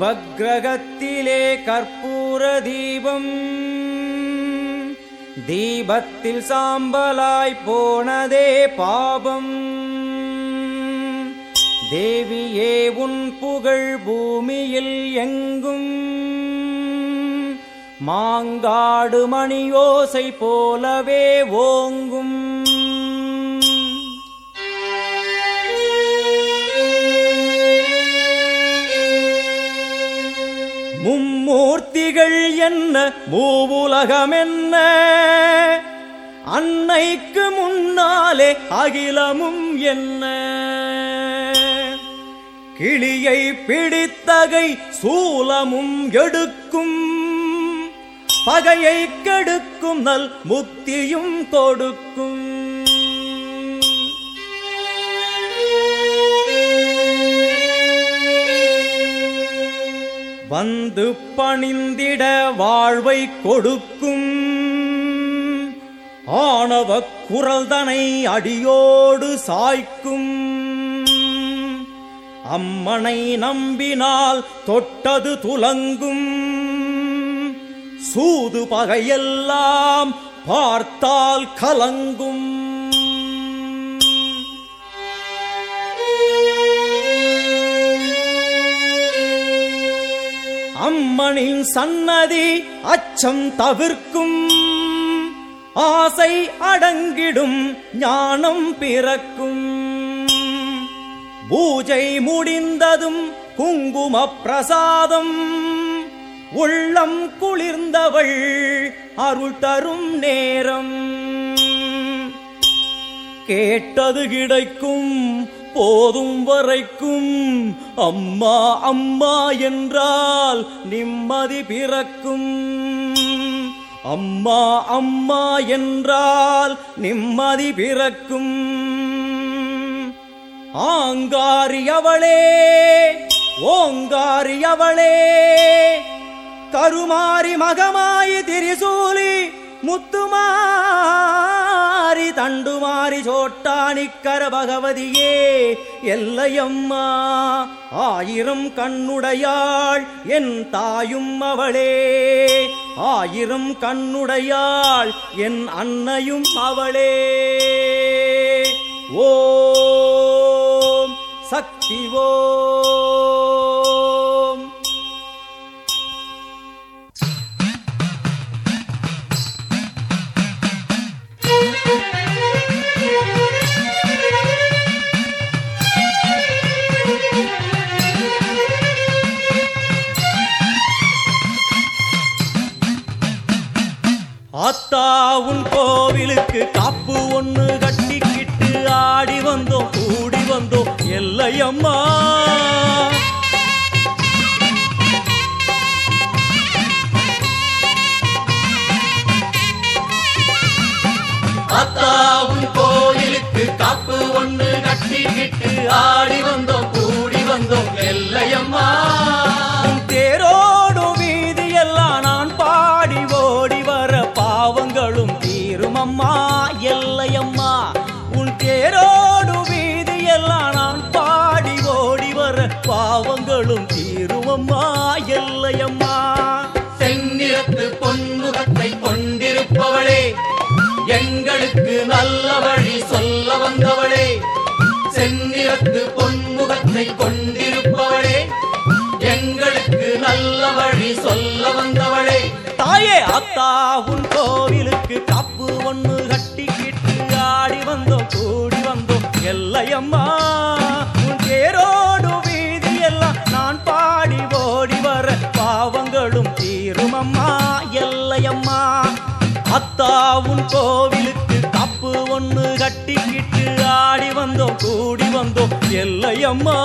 கர்ப்பகிரகத்திலே கற்பூர தீபம். தீபத்தில் சாம்பலாய் போனதே பாபம். தேவியே உன் புகழ் பூமியில் எங்கும். மாங்காடு மணியோசை போலவே ஓங்கும். என்ன? மூவுலகம் என்ன அன்னைக்கு முன்னாலே அகிலமும் என்ன? கிளியை பிடித்தகை சூலமும் எடுக்கும். பகையை கெடுக்கும் நல் முக்தியும் கொடுக்கும். வந்து பணிந்திட வாழ்வை கொடுக்கும். ஆணவ குரல்தனை அடியோடு சாய்க்கும். அம்மனை நம்பினால் தொட்டது துலங்கும். சூது பகையெல்லாம் பார்த்தால் கலங்கும். அம்மனின் சன்னதி அச்சம் தவிர்க்கும். ஆசை அடங்கிடும் ஞானம் பிறக்கும். பூஜை முடிந்ததும் குங்கும பிரசாதம் உள்ளம் குளிர்ந்தவள் அருள் தரும் நேரம். கேட்டது கிடைக்கும் போதும் வரைக்கும் அம்மா அம்மா என்றால் நிம்மதி பிறக்கும். அம்மா அம்மா என்றால் நிம்மதி பிறக்கும். ஆங்காரியவளே ஓங்காரியவளே கருமாரி மகமாயி திரிசூலி முத்துமா தண்டுமாரி சோட்டானிக்கர பகவதியே எல்லையம்மா ஆயிரம் கண்ணுடையாள் என் தாயும் அவளே. ஆயிரம் கண்ணுடையாள் என் அன்னையும் அவளே. ஓம் சக்தி ஓம். உன் கோவிலுக்கு காப்பு பொன்முகத்தை கொண்டிருப்பவளே எங்களுக்கு நல்ல வழி சொல்ல வந்தவளே. தாயே அத்தா உன் கோவிலுக்கு காப்பு ஒண்ணு கட்டிக்கிட்டு ஆடி வந்தோம் கூடி வந்தோம். எல்லையம்மா உன் தேரோடு வீதி எல்லாம் நான் பாடி ஓடி வர பாவங்களும் தீரும் அம்மா எல்லையம்மா அத்தா உன் கோவிலுக்கு வந்தோம் கூடி வந்தோம். எல்லையம்மா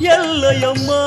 எல்லையம்மா.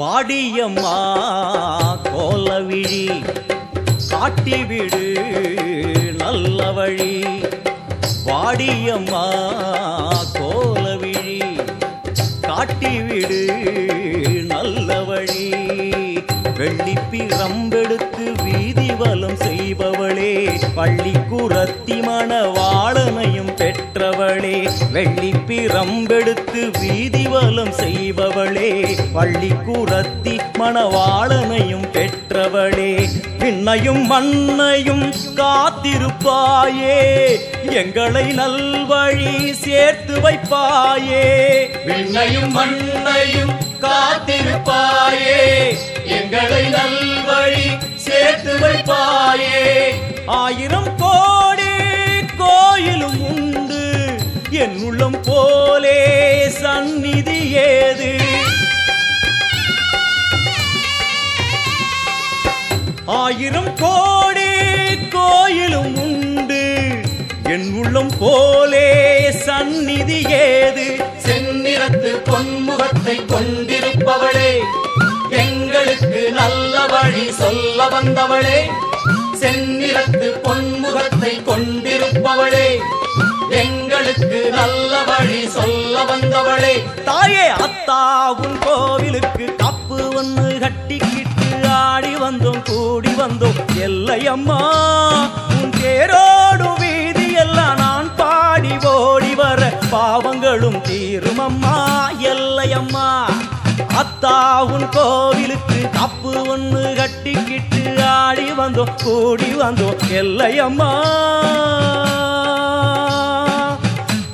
வாடியம்மா கோலவிழி. காட்டிவிடு நல்ல வழி. வாடியம்மா கோலவிழி. காட்டிவிடு நல்ல வழி. வெள்ளிப்பி ரம்பெடுத்து கேவலம் செய்பவளே பள்ளி குரத்தி மணவாளனையும் பெற்றவளே வெள்ளி பிரம்பெடுத்து வீதிவலம் செய்பவளே பள்ளி குரத்தி மணவாளனையும் பெற்றவளே. பின்னையும் மண்ணையும் காத்திருப்பாயே எங்களை நல்வழி சேர்த்து வைப்பாயே. விண்ணையும் மண்ணையும் காத்திருப்பாயே எங்களை நல்வழி சேர்த்து வைப்பாயே. ஆயிரம் கோடி கோயிலும் உண்டு. என் உள்ளம் போலே சந்நிதி ஏது? ஆயிரம் கோடி கோயிலும் உண்டு. என் உள்ளம் போலே சந்நிதி ஏது? செந்நிறத்து பொன்முகத்தை கொண்டிருப்பவளே. எங்களுக்கு நல்ல வழி சொல்ல வந்தவளே. செந்நிறத்து பொன்முகத்தை கொண்டிருப்பவளே. எங்களுக்கு நல்ல வழி சொல்ல வந்தவளே. தாயே அத்தா உன் கோவிலுக்கு தப்பு ஒன்று கட்டிக்கிட்டு ஆடி வந்தோம் கூடி வந்தோம். எல்லையம்மா உன் தேரோடும் அத்தா உன் கோவிலுக்கு கப்பு ஒன்று கட்டிக்கிட்டு ஆடி வந்தோம் கூடி வந்தோம். எல்லையம்மா.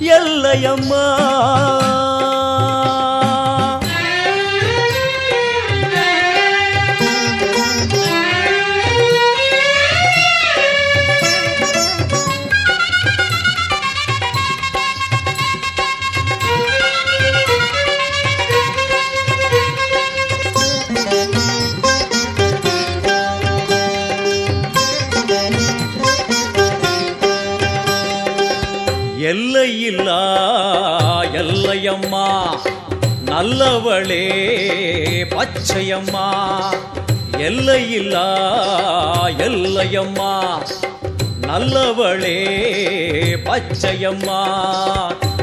எல்லையம்மா. இல்லையம்மா நல்லவளே பச்சையம்மா. எல்லையில்லா எல்லையம்மா நல்லவளே பச்சையம்மா.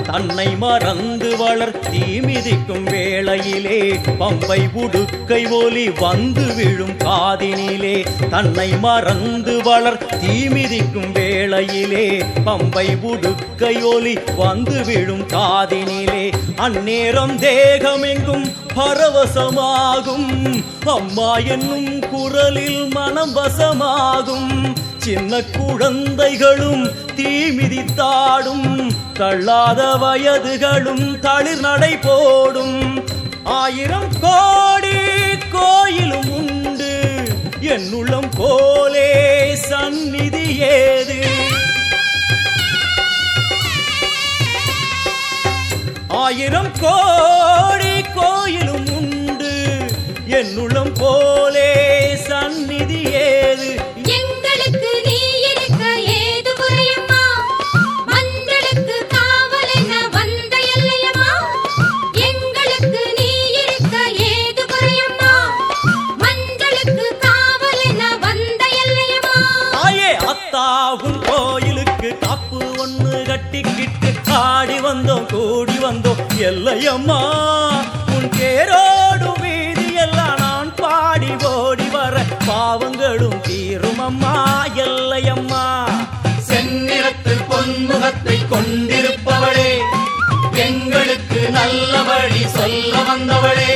தன்னை மறந்து வளர் தீமிதிக்கும் வேளையிலே பம்பை உடுக்கை ஒலி வந்து விழும் காதினிலே. தன்னை மறந்து வளர் தீமிதிக்கும் வேளையிலே பம்பை உடுக்கை ஒலி வந்து விழும் காதினிலே. அந்நேரம் தேகமெங்கும் பரவசமாகும். அம்மா என்னும் குரலில் மனம் வசமாகும். சின்ன குழந்தைகளும் தீமிதித்தாடும் தள்ளாத வயதுகளும் தளிர் நடை போடும். ஆயிரம் கோடி கோயிலும் உண்டு. என் உள்ளம் போலே சந்நிதி ஏது? ஆயிரம் கோடி கோயிலும் உண்டு. என் உள்ளம் போலே கோயிலுக்கு காப்பு ஒன்று கட்டிக்கிட்டு ஆடி வந்தோம் கூடி வந்தோம். எல்லையம்மா உன் தேரோடு வீதி எல்லாம் நான் பாடி ஓடி வர பாவங்களும் தீரும் அம்மா எல்லையம்மா. செந்நிறத்தில் பொன்முகத்தை கொண்டிருப்பவளே எங்களுக்கு நல்ல வழி சொல்ல வந்தவளே.